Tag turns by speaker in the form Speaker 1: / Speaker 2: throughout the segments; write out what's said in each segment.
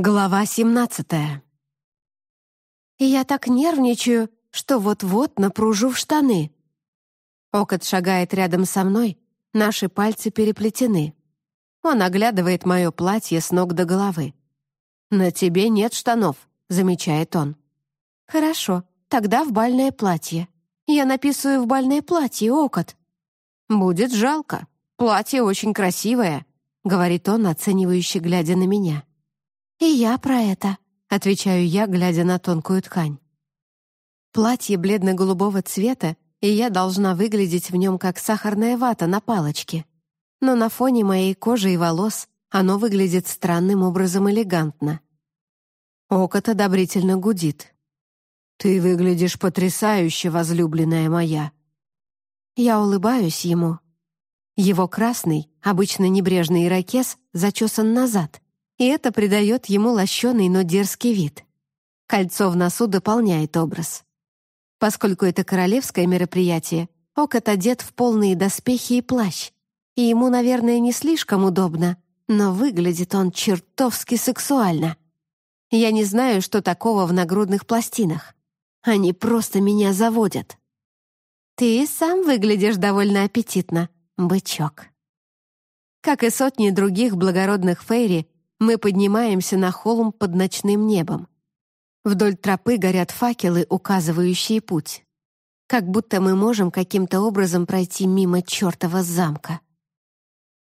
Speaker 1: Глава 17 Я так нервничаю, что вот-вот напружу в штаны. Окот шагает рядом со мной, наши пальцы переплетены. Он оглядывает мое платье с ног до головы. «На тебе нет штанов», — замечает он. «Хорошо, тогда в бальное платье. Я написываю в бальное платье, Окот». «Будет жалко. Платье очень красивое», — говорит он, оценивающе глядя на меня. «И я про это», — отвечаю я, глядя на тонкую ткань. Платье бледно-голубого цвета, и я должна выглядеть в нем как сахарная вата на палочке. Но на фоне моей кожи и волос оно выглядит странным образом элегантно. Окот одобрительно гудит. «Ты выглядишь потрясающе, возлюбленная моя!» Я улыбаюсь ему. Его красный, обычно небрежный ирокез зачесан назад — и это придает ему лощеный, но дерзкий вид. Кольцо в носу дополняет образ. Поскольку это королевское мероприятие, Окот одет в полные доспехи и плащ, и ему, наверное, не слишком удобно, но выглядит он чертовски сексуально. Я не знаю, что такого в нагрудных пластинах. Они просто меня заводят. Ты сам выглядишь довольно аппетитно, бычок. Как и сотни других благородных фейри, мы поднимаемся на холм под ночным небом. Вдоль тропы горят факелы, указывающие путь. Как будто мы можем каким-то образом пройти мимо чертова замка.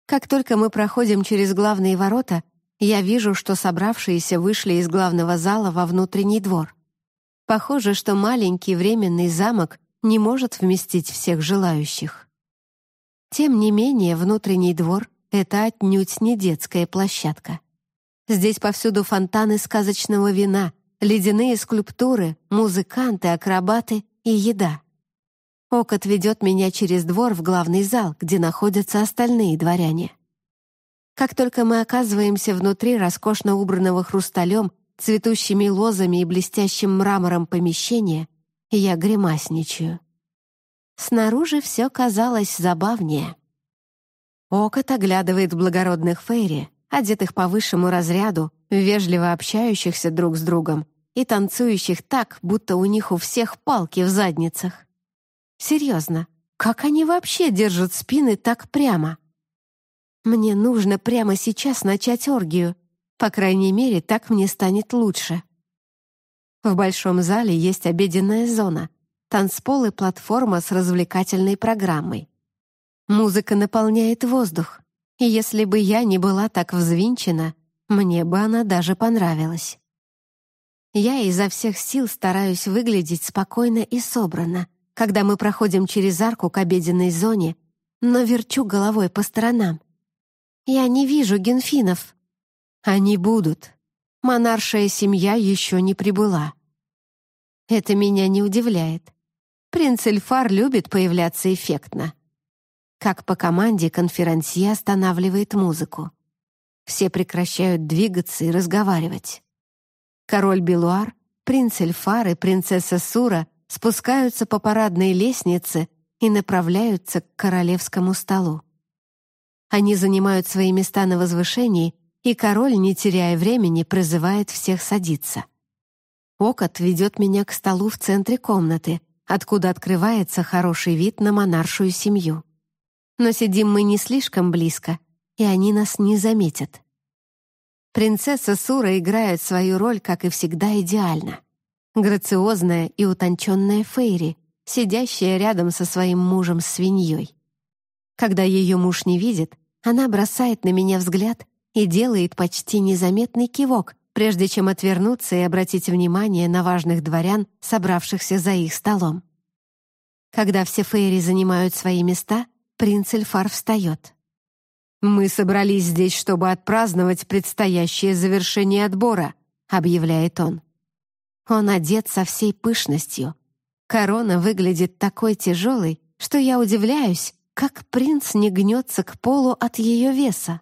Speaker 1: Как только мы проходим через главные ворота, я вижу, что собравшиеся вышли из главного зала во внутренний двор. Похоже, что маленький временный замок не может вместить всех желающих. Тем не менее, внутренний двор — это отнюдь не детская площадка. Здесь повсюду фонтаны сказочного вина, ледяные скульптуры, музыканты, акробаты и еда. Окот ведет меня через двор в главный зал, где находятся остальные дворяне. Как только мы оказываемся внутри роскошно убранного хрусталем, цветущими лозами и блестящим мрамором помещения, я гримасничаю. Снаружи все казалось забавнее. Окот оглядывает благородных фейри, одетых по высшему разряду, вежливо общающихся друг с другом и танцующих так, будто у них у всех палки в задницах. Серьезно, как они вообще держат спины так прямо? Мне нужно прямо сейчас начать оргию. По крайней мере, так мне станет лучше. В большом зале есть обеденная зона, танцпол и платформа с развлекательной программой. Музыка наполняет воздух. И если бы я не была так взвинчена, мне бы она даже понравилась. Я изо всех сил стараюсь выглядеть спокойно и собранно, когда мы проходим через арку к обеденной зоне, но верчу головой по сторонам. Я не вижу генфинов. Они будут. Монаршая семья еще не прибыла. Это меня не удивляет. Принц Эльфар любит появляться эффектно. Как по команде конферансье останавливает музыку. Все прекращают двигаться и разговаривать. Король Белуар, принц Эльфар и принцесса Сура спускаются по парадной лестнице и направляются к королевскому столу. Они занимают свои места на возвышении, и король, не теряя времени, призывает всех садиться. Окот ведет меня к столу в центре комнаты, откуда открывается хороший вид на монаршую семью но сидим мы не слишком близко, и они нас не заметят. Принцесса Сура играет свою роль, как и всегда, идеально. Грациозная и утонченная Фейри, сидящая рядом со своим мужем-свиньей. Когда ее муж не видит, она бросает на меня взгляд и делает почти незаметный кивок, прежде чем отвернуться и обратить внимание на важных дворян, собравшихся за их столом. Когда все Фейри занимают свои места, Принц Эльфар встает. «Мы собрались здесь, чтобы отпраздновать предстоящее завершение отбора», — объявляет он. Он одет со всей пышностью. Корона выглядит такой тяжелой, что я удивляюсь, как принц не гнется к полу от ее веса.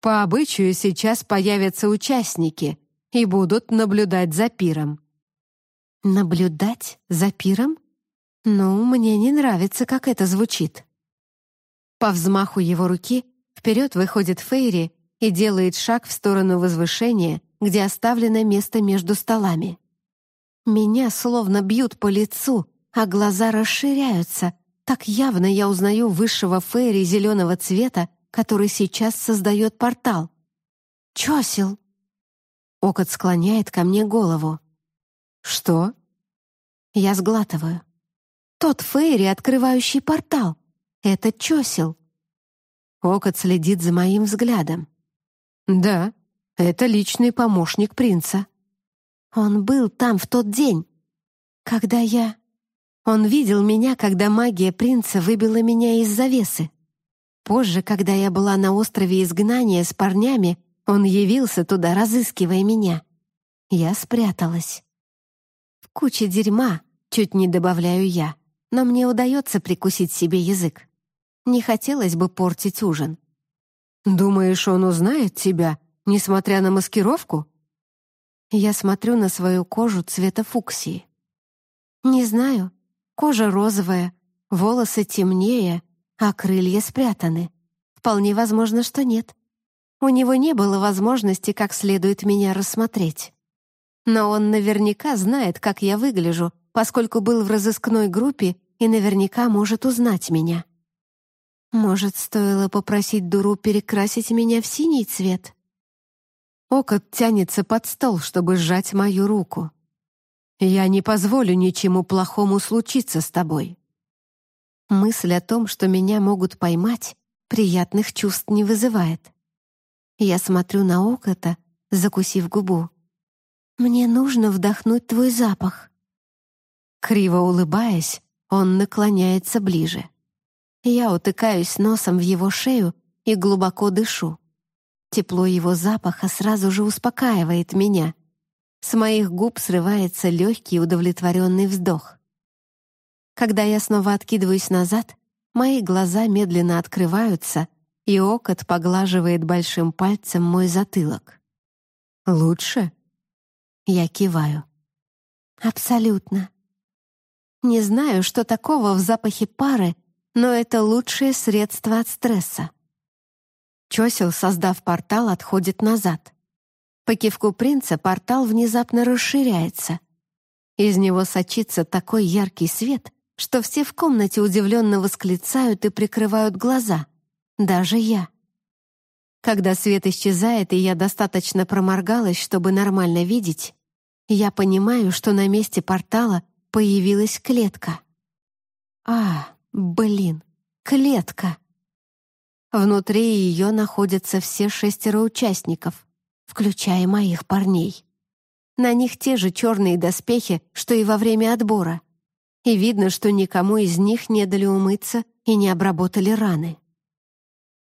Speaker 1: По обычаю сейчас появятся участники и будут наблюдать за пиром. Наблюдать за пиром? Ну, мне не нравится, как это звучит. По взмаху его руки вперед выходит Фейри и делает шаг в сторону возвышения, где оставлено место между столами. Меня словно бьют по лицу, а глаза расширяются. Так явно я узнаю высшего фейри зеленого цвета, который сейчас создает портал. «Чосел!» Окот склоняет ко мне голову. «Что?» Я сглатываю. «Тот Фейри, открывающий портал. Это Чосел». Окот следит за моим взглядом. «Да, это личный помощник принца». «Он был там в тот день, когда я...» Он видел меня, когда магия принца выбила меня из завесы. Позже, когда я была на острове изгнания с парнями, он явился туда, разыскивая меня. Я спряталась. В куче дерьма, чуть не добавляю я, но мне удается прикусить себе язык. Не хотелось бы портить ужин. «Думаешь, он узнает тебя, несмотря на маскировку?» Я смотрю на свою кожу цвета фуксии. «Не знаю. Кожа розовая, волосы темнее, а крылья спрятаны. Вполне возможно, что нет. У него не было возможности как следует меня рассмотреть. Но он наверняка знает, как я выгляжу, поскольку был в разыскной группе и наверняка может узнать меня. Может, стоило попросить Дуру перекрасить меня в синий цвет? Окот тянется под стол, чтобы сжать мою руку. «Я не позволю ничему плохому случиться с тобой. Мысль о том, что меня могут поймать, приятных чувств не вызывает. Я смотрю на Окота, закусив губу. «Мне нужно вдохнуть твой запах». Криво улыбаясь, он наклоняется ближе. Я утыкаюсь носом в его шею и глубоко дышу. Тепло его запаха сразу же успокаивает меня. С моих губ срывается легкий удовлетворенный вздох. Когда я снова откидываюсь назад, мои глаза медленно открываются, и окот поглаживает большим пальцем мой затылок. «Лучше?» Я киваю. «Абсолютно. Не знаю, что такого в запахе пары, но это лучшее средство от стресса». Чосел, создав портал, отходит назад. По кивку принца портал внезапно расширяется. Из него сочится такой яркий свет, что все в комнате удивленно восклицают и прикрывают глаза. Даже я. Когда свет исчезает, и я достаточно проморгалась, чтобы нормально видеть, я понимаю, что на месте портала появилась клетка. А, блин, клетка. Внутри ее находятся все шестеро участников, включая моих парней. На них те же черные доспехи, что и во время отбора и видно, что никому из них не дали умыться и не обработали раны.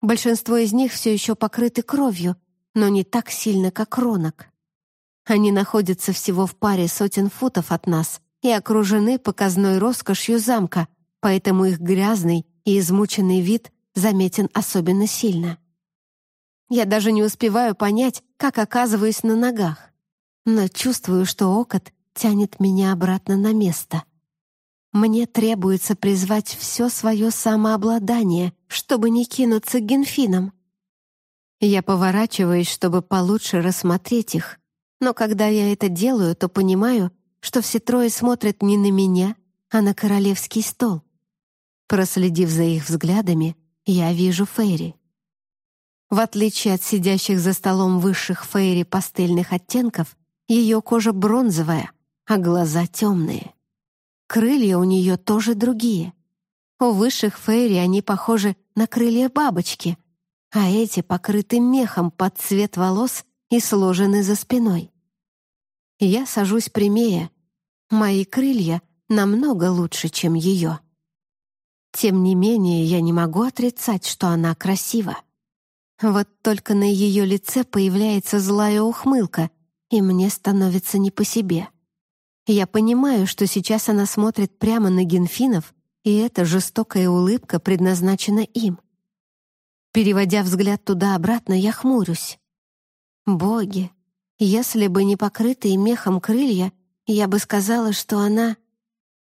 Speaker 1: Большинство из них все еще покрыты кровью, но не так сильно, как Ронок. Они находятся всего в паре сотен футов от нас и окружены показной роскошью замка, поэтому их грязный и измученный вид заметен особенно сильно. Я даже не успеваю понять, как оказываюсь на ногах, но чувствую, что окот тянет меня обратно на место — мне требуется призвать все свое самообладание, чтобы не кинуться к генфинам. Я поворачиваюсь, чтобы получше рассмотреть их, но когда я это делаю, то понимаю, что все трое смотрят не на меня, а на королевский стол. Проследив за их взглядами, я вижу Фейри. В отличие от сидящих за столом высших Фейри пастельных оттенков, ее кожа бронзовая, а глаза темные. Крылья у нее тоже другие. У высших фейри они похожи на крылья бабочки, а эти покрыты мехом под цвет волос и сложены за спиной. Я сажусь прямее. Мои крылья намного лучше, чем ее. Тем не менее, я не могу отрицать, что она красива. Вот только на ее лице появляется злая ухмылка, и мне становится не по себе. Я понимаю, что сейчас она смотрит прямо на генфинов, и эта жестокая улыбка предназначена им. Переводя взгляд туда-обратно, я хмурюсь. Боги, если бы не покрытые мехом крылья, я бы сказала, что она...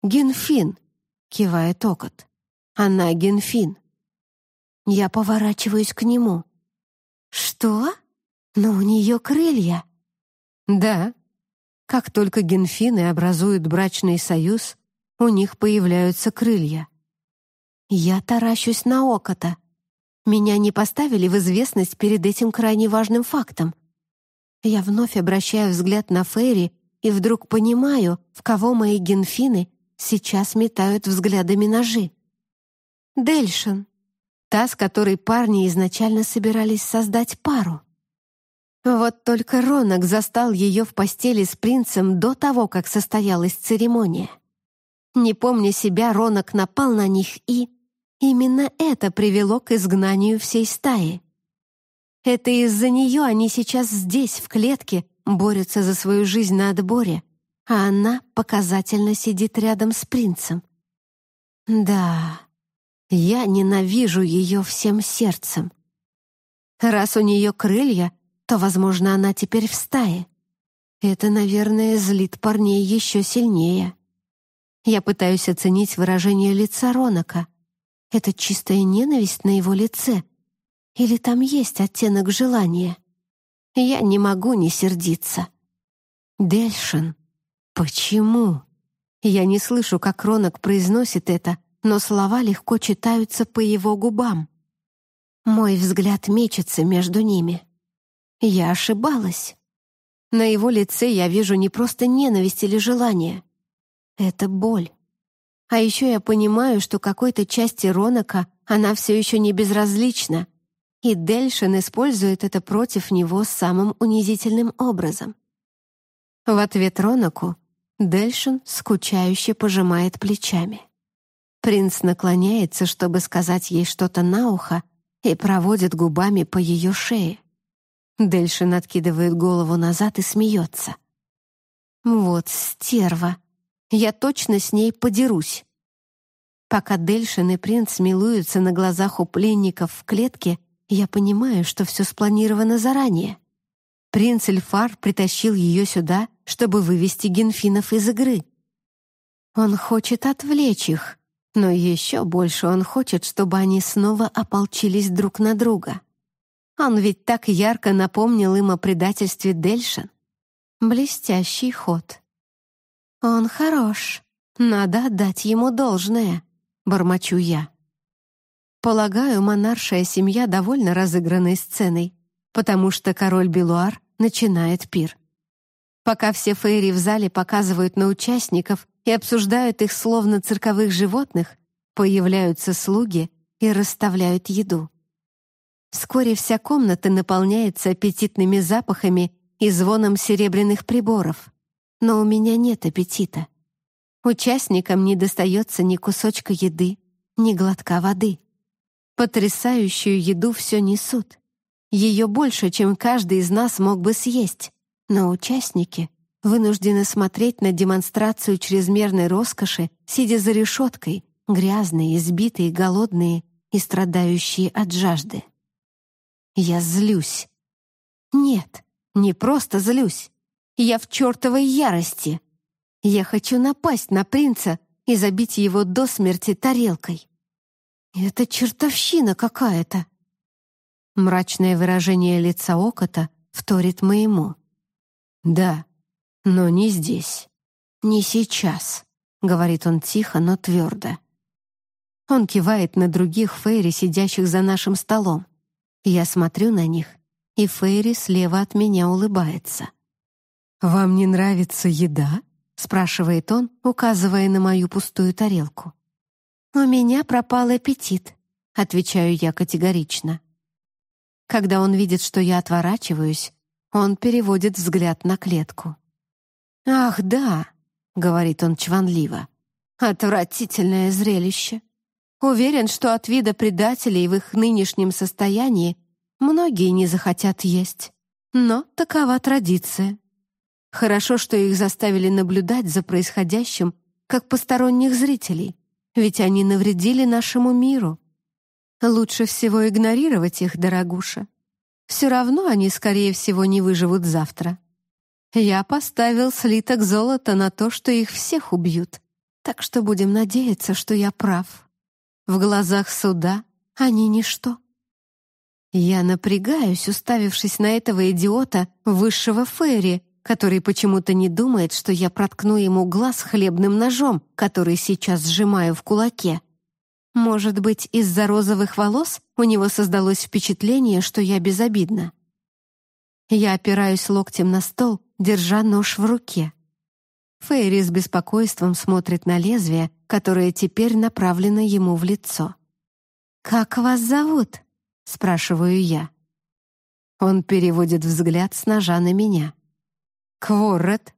Speaker 1: «Генфин!» — кивает Окот. «Она Генфин!» Я поворачиваюсь к нему. «Что? Но у нее крылья!» Да. Как только генфины образуют брачный союз, у них появляются крылья. Я таращусь на окото. Меня не поставили в известность перед этим крайне важным фактом. Я вновь обращаю взгляд на Фейри и вдруг понимаю, в кого мои генфины сейчас метают взглядами ножи. Дельшин. Та, с которой парни изначально собирались создать пару. Вот только Ронок застал ее в постели с принцем до того, как состоялась церемония. Не помня себя, Ронок напал на них и... Именно это привело к изгнанию всей стаи. Это из-за нее они сейчас здесь, в клетке, борются за свою жизнь на отборе, а она показательно сидит рядом с принцем. Да, я ненавижу ее всем сердцем. Раз у нее крылья, то, возможно, она теперь в стае. Это, наверное, злит парней еще сильнее. Я пытаюсь оценить выражение лица Ронака. Это чистая ненависть на его лице? Или там есть оттенок желания? Я не могу не сердиться. Дельшин, почему? Я не слышу, как Ронок произносит это, но слова легко читаются по его губам. Мой взгляд мечется между ними. Я ошибалась. На его лице я вижу не просто ненависть или желание. Это боль. А еще я понимаю, что какой-то части Ронака она все еще не безразлична, и Дельшин использует это против него самым унизительным образом. В ответ Ронаку Дельшин скучающе пожимает плечами. Принц наклоняется, чтобы сказать ей что-то на ухо, и проводит губами по ее шее. Дельшин откидывает голову назад и смеется. «Вот стерва! Я точно с ней подерусь!» Пока Дельшин и принц милуются на глазах у пленников в клетке, я понимаю, что все спланировано заранее. Принц Эльфар притащил ее сюда, чтобы вывести генфинов из игры. Он хочет отвлечь их, но еще больше он хочет, чтобы они снова ополчились друг на друга. Он ведь так ярко напомнил им о предательстве Дельшин. Блестящий ход. «Он хорош. Надо отдать ему должное», — бормочу я. Полагаю, монаршая семья довольно разыгранной сценой, потому что король Белуар начинает пир. Пока все фейри в зале показывают на участников и обсуждают их словно цирковых животных, появляются слуги и расставляют еду. Вскоре вся комната наполняется аппетитными запахами и звоном серебряных приборов. Но у меня нет аппетита. Участникам не достается ни кусочка еды, ни глотка воды. Потрясающую еду все несут. Ее больше, чем каждый из нас мог бы съесть. Но участники вынуждены смотреть на демонстрацию чрезмерной роскоши, сидя за решеткой, грязные, избитые, голодные и страдающие от жажды. Я злюсь. Нет, не просто злюсь. Я в чертовой ярости. Я хочу напасть на принца и забить его до смерти тарелкой. Это чертовщина какая-то. Мрачное выражение лица Окота вторит моему. Да, но не здесь. Не сейчас, говорит он тихо, но твердо. Он кивает на других фейри, сидящих за нашим столом. Я смотрю на них, и Фейри слева от меня улыбается. «Вам не нравится еда?» — спрашивает он, указывая на мою пустую тарелку. «У меня пропал аппетит», — отвечаю я категорично. Когда он видит, что я отворачиваюсь, он переводит взгляд на клетку. «Ах, да», — говорит он чванливо, — «отвратительное зрелище. Уверен, что от вида предателей в их нынешнем состоянии многие не захотят есть. Но такова традиция. Хорошо, что их заставили наблюдать за происходящим, как посторонних зрителей ведь они навредили нашему миру. Лучше всего игнорировать их, дорогуша. Все равно они, скорее всего, не выживут завтра. Я поставил слиток золота на то, что их всех убьют, так что будем надеяться, что я прав. В глазах суда они ничто. Я напрягаюсь, уставившись на этого идиота высшего Ферри, который почему-то не думает, что я проткну ему глаз хлебным ножом, который сейчас сжимаю в кулаке. Может быть, из-за розовых волос у него создалось впечатление, что я безобидна. Я опираюсь локтем на стол, держа нож в руке. Фейри с беспокойством смотрит на лезвие, которое теперь направлено ему в лицо. «Как вас зовут?» — спрашиваю я. Он переводит взгляд с ножа на меня. «Кворрет».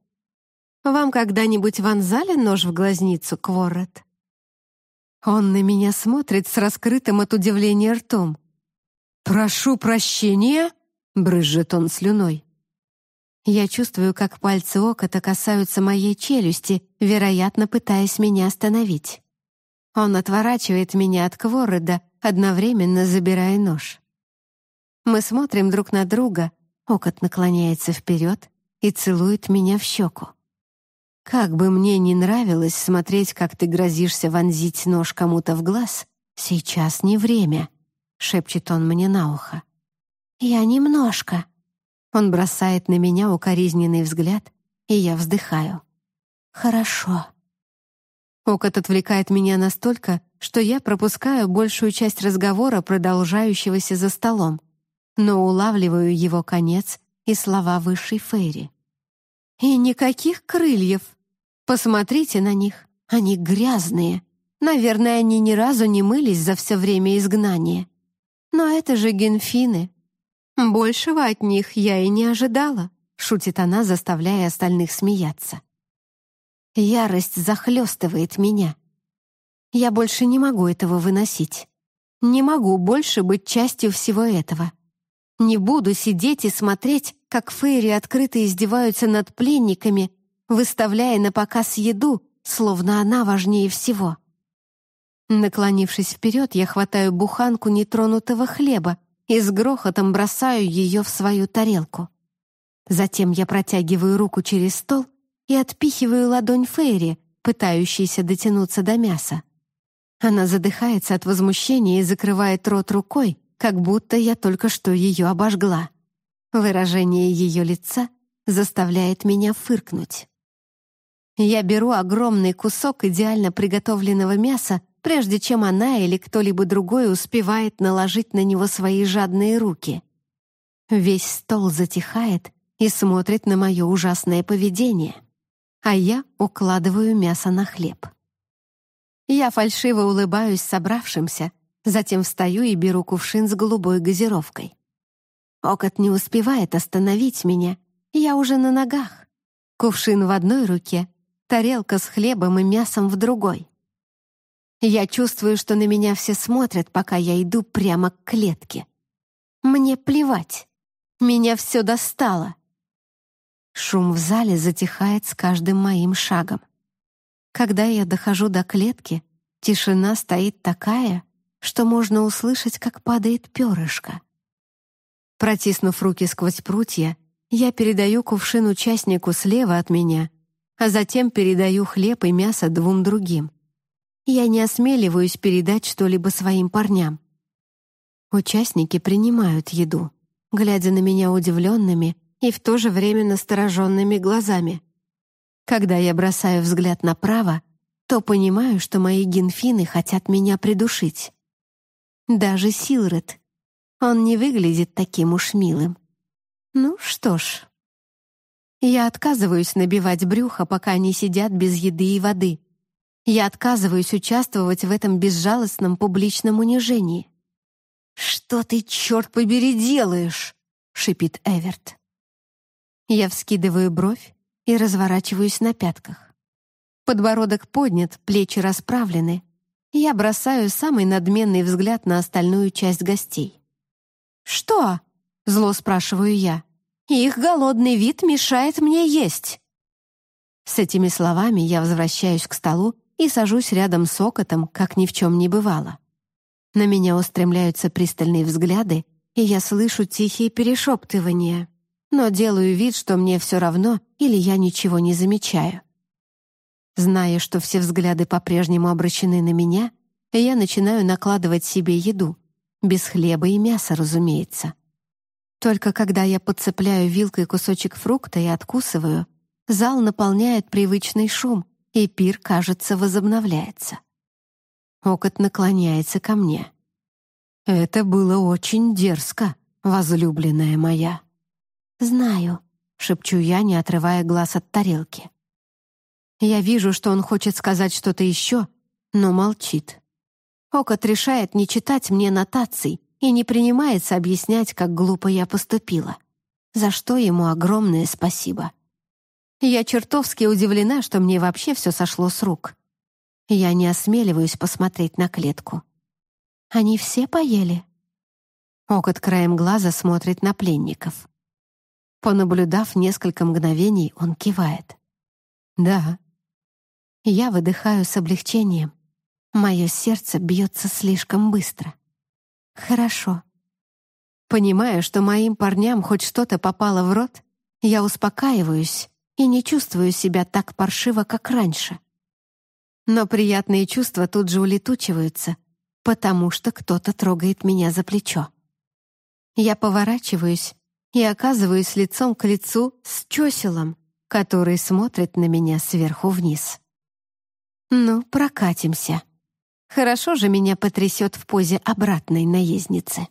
Speaker 1: «Вам когда-нибудь вонзали нож в глазницу, Кворрет?» Он на меня смотрит с раскрытым от удивления ртом. «Прошу прощения!» — брызжет он слюной. Я чувствую, как пальцы Окота касаются моей челюсти, вероятно, пытаясь меня остановить. Он отворачивает меня от Кворреда, одновременно забирая нож. Мы смотрим друг на друга, Окот наклоняется вперед и целует меня в щеку. Как бы мне ни нравилось смотреть, как ты грозишься вонзить нож кому-то в глаз, сейчас не время, — шепчет он мне на ухо. «Я немножко», он бросает на меня укоризненный взгляд, и я вздыхаю. «Хорошо». Окот отвлекает меня настолько, что я пропускаю большую часть разговора, продолжающегося за столом, но улавливаю его конец и слова высшей Фейри. «И никаких крыльев! Посмотрите на них, они грязные. Наверное, они ни разу не мылись за все время изгнания. Но это же генфины, «Большего от них я и не ожидала», — шутит она, заставляя остальных смеяться. Ярость захлестывает меня. Я больше не могу этого выносить. Не могу больше быть частью всего этого. Не буду сидеть и смотреть, как Фейри открыто издеваются над пленниками, выставляя на показ еду, словно она важнее всего. Наклонившись вперед, я хватаю буханку нетронутого хлеба, и с грохотом бросаю ее в свою тарелку. Затем я протягиваю руку через стол и отпихиваю ладонь Фейри, пытающейся дотянуться до мяса. Она задыхается от возмущения и закрывает рот рукой, как будто я только что ее обожгла. Выражение ее лица заставляет меня фыркнуть. Я беру огромный кусок идеально приготовленного мяса прежде чем она или кто-либо другой успевает наложить на него свои жадные руки. Весь стол затихает и смотрит на мое ужасное поведение, а я укладываю мясо на хлеб. Я фальшиво улыбаюсь собравшимся, затем встаю и беру кувшин с голубой газировкой. Окот не успевает остановить меня, я уже на ногах. Кувшин в одной руке, тарелка с хлебом и мясом в другой. Я чувствую, что на меня все смотрят, пока я иду прямо к клетке. Мне плевать. Меня все достало. Шум в зале затихает с каждым моим шагом. Когда я дохожу до клетки, тишина стоит такая, что можно услышать, как падает перышко. Протиснув руки сквозь прутья, я передаю кувшин участнику слева от меня, а затем передаю хлеб и мясо двум другим. Я не осмеливаюсь передать что-либо своим парням. Участники принимают еду, глядя на меня удивленными и в то же время настороженными глазами. Когда я бросаю взгляд направо, то понимаю, что мои генфины хотят меня придушить. Даже Силред. Он не выглядит таким уж милым. Ну что ж. Я отказываюсь набивать брюхо, пока они сидят без еды и воды. Я отказываюсь участвовать в этом безжалостном публичном унижении. «Что ты, черт побери, делаешь?» — шипит Эверт. Я вскидываю бровь и разворачиваюсь на пятках. Подбородок поднят, плечи расправлены. Я бросаю самый надменный взгляд на остальную часть гостей. «Что?» — зло спрашиваю я. «Их голодный вид мешает мне есть». С этими словами я возвращаюсь к столу и сажусь рядом с Окотом, как ни в чем не бывало. На меня устремляются пристальные взгляды, и я слышу тихие перешептывания, но делаю вид, что мне все равно или я ничего не замечаю. Зная, что все взгляды по-прежнему обращены на меня, я начинаю накладывать себе еду, без хлеба и мяса, разумеется. Только когда я подцепляю вилкой кусочек фрукта и откусываю, зал наполняет привычный шум, и пир, кажется, возобновляется. Окот наклоняется ко мне. «Это было очень дерзко, возлюбленная моя». «Знаю», — шепчу я, не отрывая глаз от тарелки. Я вижу, что он хочет сказать что-то еще, но молчит. Окот решает не читать мне нотаций и не принимается объяснять, как глупо я поступила. За что ему огромное спасибо. Я чертовски удивлена, что мне вообще все сошло с рук. Я не осмеливаюсь посмотреть на клетку. Они все поели? Окот краем глаза смотрит на пленников. Понаблюдав несколько мгновений, он кивает. «Да». Я выдыхаю с облегчением. Мое сердце бьется слишком быстро. «Хорошо». Понимая, что моим парням хоть что-то попало в рот, я успокаиваюсь и не чувствую себя так паршиво, как раньше. Но приятные чувства тут же улетучиваются, потому что кто-то трогает меня за плечо. Я поворачиваюсь и оказываюсь лицом к лицу с чоселом, который смотрит на меня сверху вниз. Ну, прокатимся. Хорошо же меня потрясет в позе обратной наездницы.